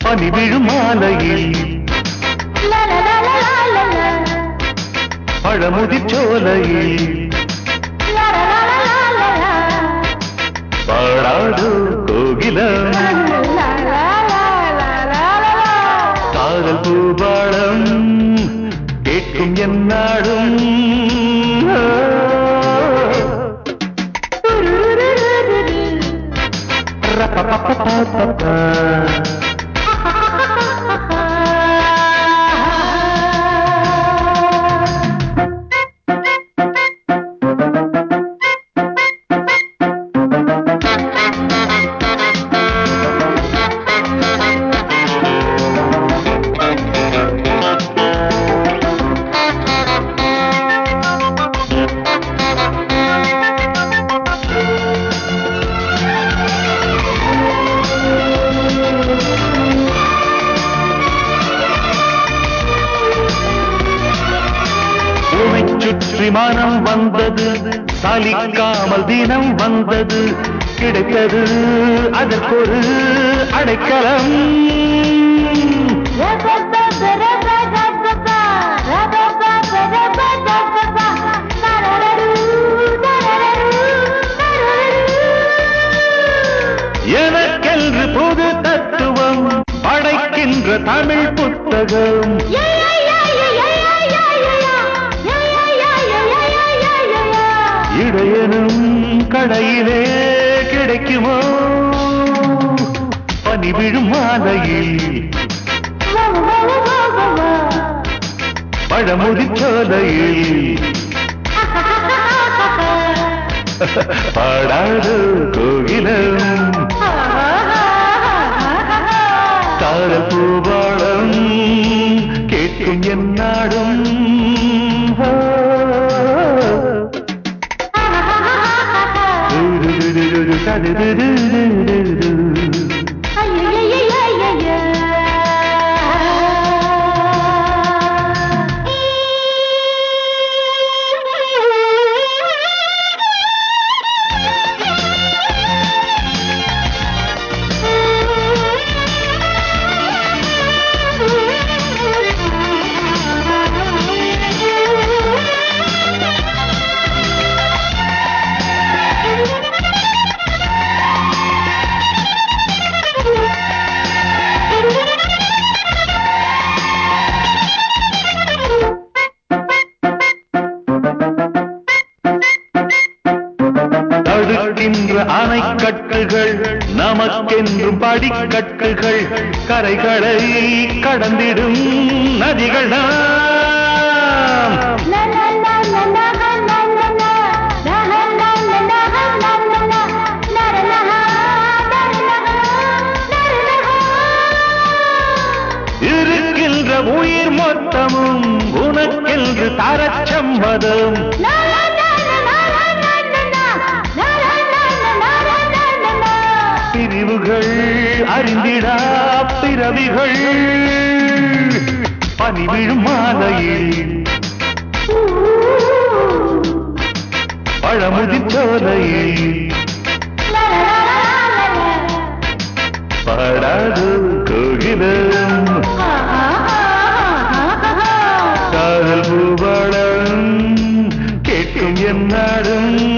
பனி விழும் மாலையில் பழமுதிர் சோலையில் பாடாது கோகிலம். காதல் பூபாடம் கேட்கும் என் நாடும். papa. விமானம் வந்தது. சாலிக்காமல் தினம் வந்தது. கிடைத்தது அதற்கொரு அடைக்கலம். எனக்கென்று புது தத்துவம் படைக்கின்ற தமிழ் புத்தகம். இடையனும் கடையிலே கிடைக்குமோ? பனி விழும் மாலையில் பழமொழி சோலையில் பாடாது கோகிலம். காதல் பூபாளம் கேட்கும் da da da da da தடுக்கின்ற அணைக்கட்டுகள் நமக்கென்றும் படிக்கட்டுகள் கரைகளை கடந்திடும் நதிகள் இருக்கின்ற உயிர் மொத்தமும் உனக்கென்று தரச்சம்மதம் பிறவிகள் அறிந்திடா பிறவிகள். பனிவிழும் மாலையில் பழமுதிர் சோலையில். பாடாது கோகிலம். காதல் பூபாடம் கேட்கும் என்னாடும்